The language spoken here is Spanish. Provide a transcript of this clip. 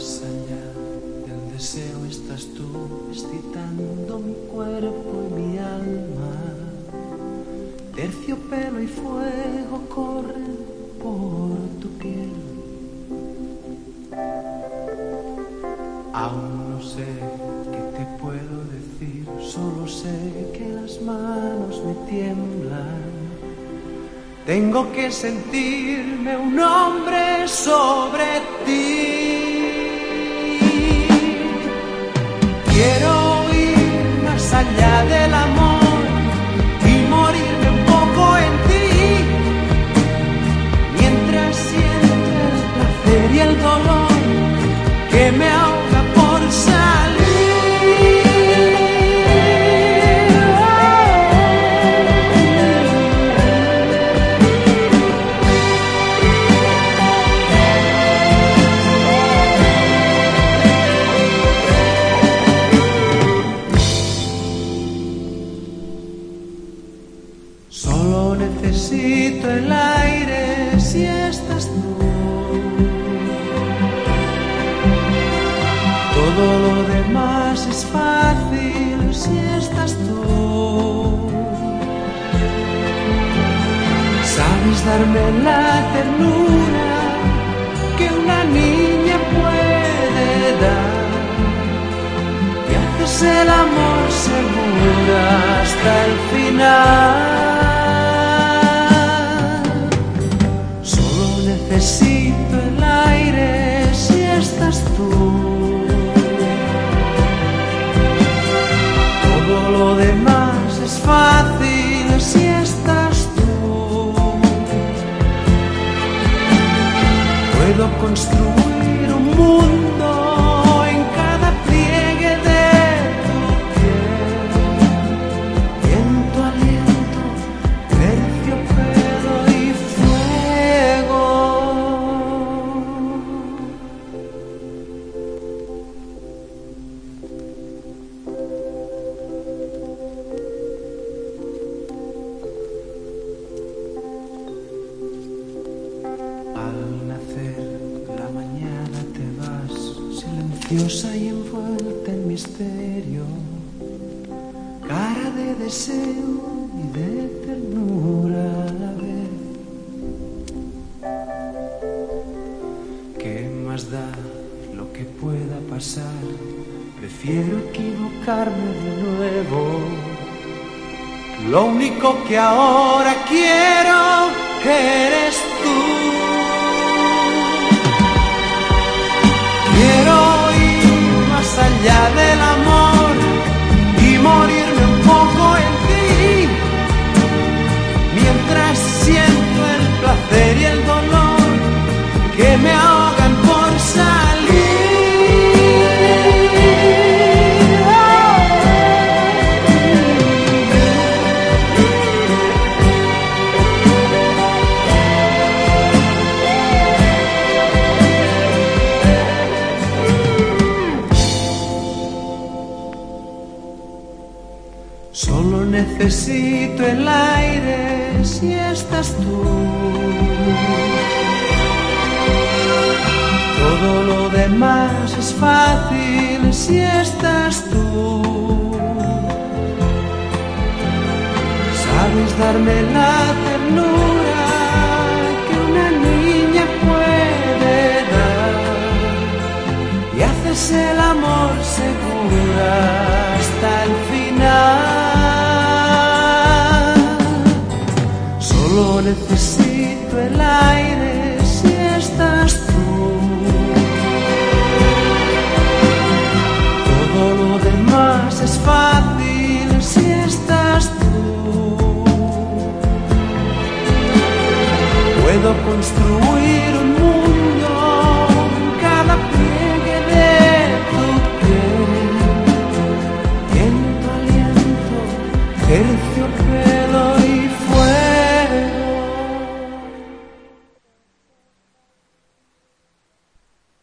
del deseo estás tú excitando mi cuerpo y mi alma. Terciopelo y fuego corren por tu piel. Aún no sé qué te puedo decir, solo sé que las manos me tiemblan. Tengo que sentirme un hombre sobre ti. Allá del amor Todo lo demás es fácil si estás tú. Sabes darme la ternura que una niña puede dar y haces el amor seguro hasta el final. Construir un mundo en cada pliegue de tu piel. Y en tu aliento, terciopelo y fuego. Al nacer silenciosa y envuelta en misterio, cara de deseo y de ternura a la vez. ¿Qué más da lo que pueda pasar? Prefiero equivocarme de nuevo. Lo único que ahora quiero necesito el aire si estás tú. Todo lo demás es fácil si estás tú. Sabes darme la ternura que una niña puede dar y haces el amor segura Necesito el aire si estás tú. Todo lo demás es fácil si estás tú. Puedo construir un mundo en cada pliegue de tu piel. Tiene tu aliento, terciopelo.